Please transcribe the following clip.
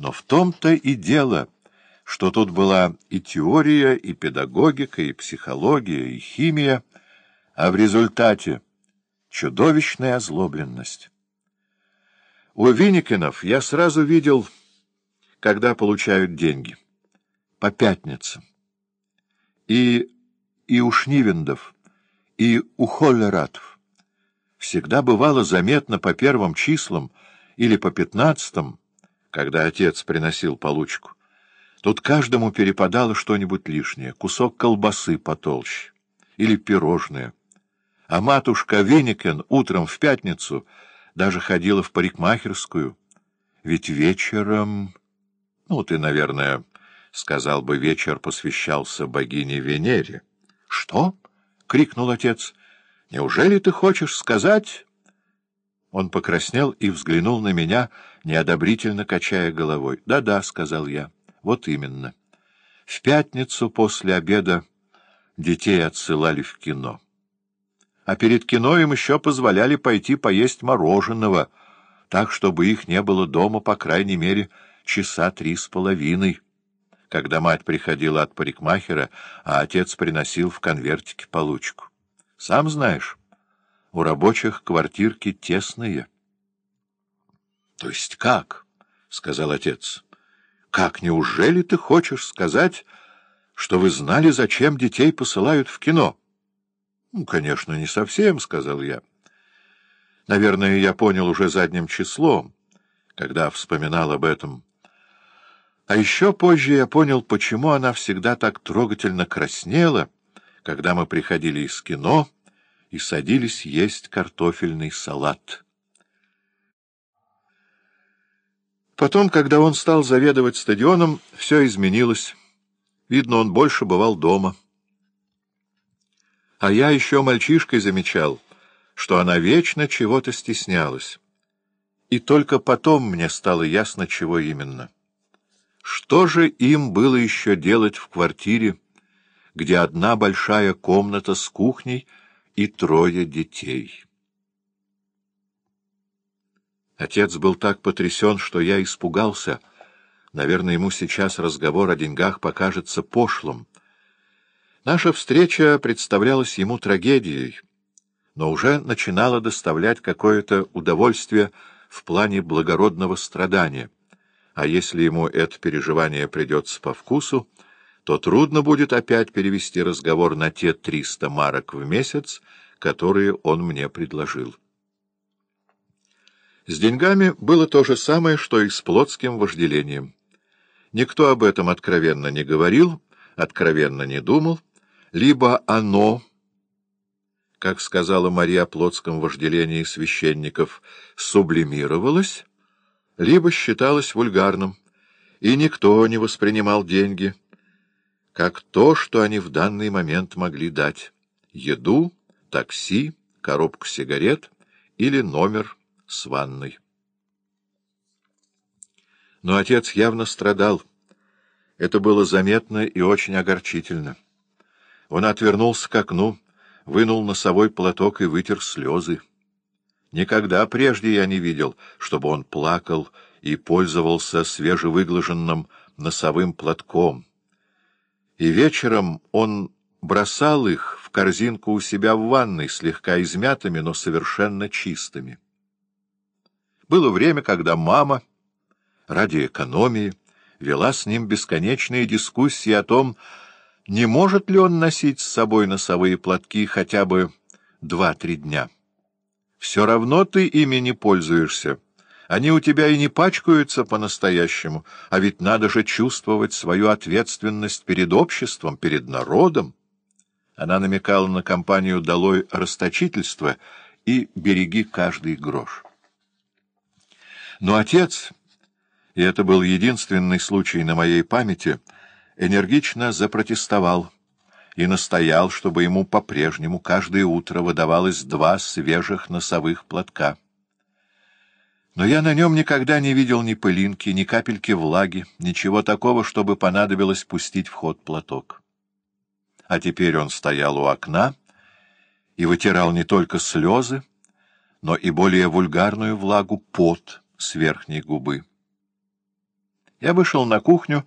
Но в том-то и дело, что тут была и теория, и педагогика, и психология, и химия, а в результате чудовищная озлобленность. У Винникинов я сразу видел, когда получают деньги. По пятницам. И, и у Шнивендов, и у Холлератов. Всегда бывало заметно по первым числам или по пятнадцатым, когда отец приносил получку. Тут каждому перепадало что-нибудь лишнее, кусок колбасы потолще или пирожное. А матушка Винникен утром в пятницу даже ходила в парикмахерскую. Ведь вечером... Ну, ты, наверное, сказал бы, вечер посвящался богине Венере. — Что? — крикнул отец. — Неужели ты хочешь сказать... Он покраснел и взглянул на меня, неодобрительно качая головой. «Да — сказал я, — вот именно. В пятницу после обеда детей отсылали в кино. А перед кино им еще позволяли пойти поесть мороженого, так, чтобы их не было дома, по крайней мере, часа три с половиной. Когда мать приходила от парикмахера, а отец приносил в конвертике получку. Сам знаешь, у рабочих квартирки тесные. — То есть как? — сказал отец. — Как, неужели ты хочешь сказать, что вы знали, зачем детей посылают в кино? — Ну, конечно, не совсем, — сказал я. Наверное, я понял уже задним числом, когда вспоминал об этом. А еще позже я понял, почему она всегда так трогательно краснела, когда мы приходили из кино — и садились есть картофельный салат. Потом, когда он стал заведовать стадионом, все изменилось. Видно, он больше бывал дома. А я еще мальчишкой замечал, что она вечно чего-то стеснялась. И только потом мне стало ясно, чего именно. Что же им было еще делать в квартире, где одна большая комната с кухней — и трое детей. Отец был так потрясен, что я испугался. Наверное, ему сейчас разговор о деньгах покажется пошлым. Наша встреча представлялась ему трагедией, но уже начинала доставлять какое-то удовольствие в плане благородного страдания. А если ему это переживание придется по вкусу, то трудно будет опять перевести разговор на те триста марок в месяц, которые он мне предложил. С деньгами было то же самое, что и с плотским вожделением. Никто об этом откровенно не говорил, откровенно не думал, либо оно, как сказала Мария о плотском вожделении священников, сублимировалось, либо считалось вульгарным, и никто не воспринимал деньги — как то, что они в данный момент могли дать — еду, такси, коробку сигарет или номер с ванной. Но отец явно страдал. Это было заметно и очень огорчительно. Он отвернулся к окну, вынул носовой платок и вытер слезы. Никогда прежде я не видел, чтобы он плакал и пользовался свежевыглаженным носовым платком — и вечером он бросал их в корзинку у себя в ванной, слегка измятыми, но совершенно чистыми. Было время, когда мама, ради экономии, вела с ним бесконечные дискуссии о том, не может ли он носить с собой носовые платки хотя бы два-три дня. Все равно ты ими не пользуешься. Они у тебя и не пачкаются по-настоящему, а ведь надо же чувствовать свою ответственность перед обществом, перед народом. Она намекала на компанию «Долой расточительство» и «Береги каждый грош». Но отец, и это был единственный случай на моей памяти, энергично запротестовал и настоял, чтобы ему по-прежнему каждое утро выдавалось два свежих носовых платка. Но я на нем никогда не видел ни пылинки, ни капельки влаги, ничего такого, чтобы понадобилось пустить в ход платок. А теперь он стоял у окна и вытирал не только слезы, но и более вульгарную влагу пот с верхней губы. Я вышел на кухню,